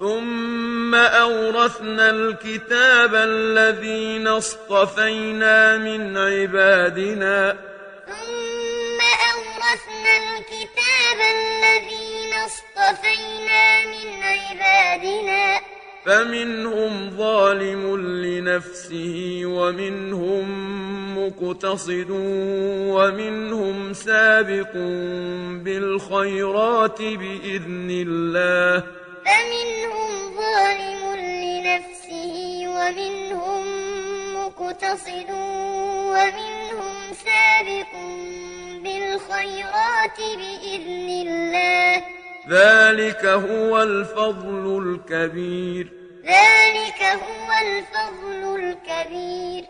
ثم أورثنا الكتاب الذين اصطفينا من عبادنا. ثم أورثنا الكتاب الذين اصطفينا من عبادنا. فمنهم ظالم لنفسه ومنهم مقتصد ومنهم سابق بالخيرات بإذن الله. فمنهم ظالم لنفسه ومنهم مقتصد ومنهم سابق بالخيرات بإذن الله. ذلك هو الفضل الكبير. ذلك هو الفضل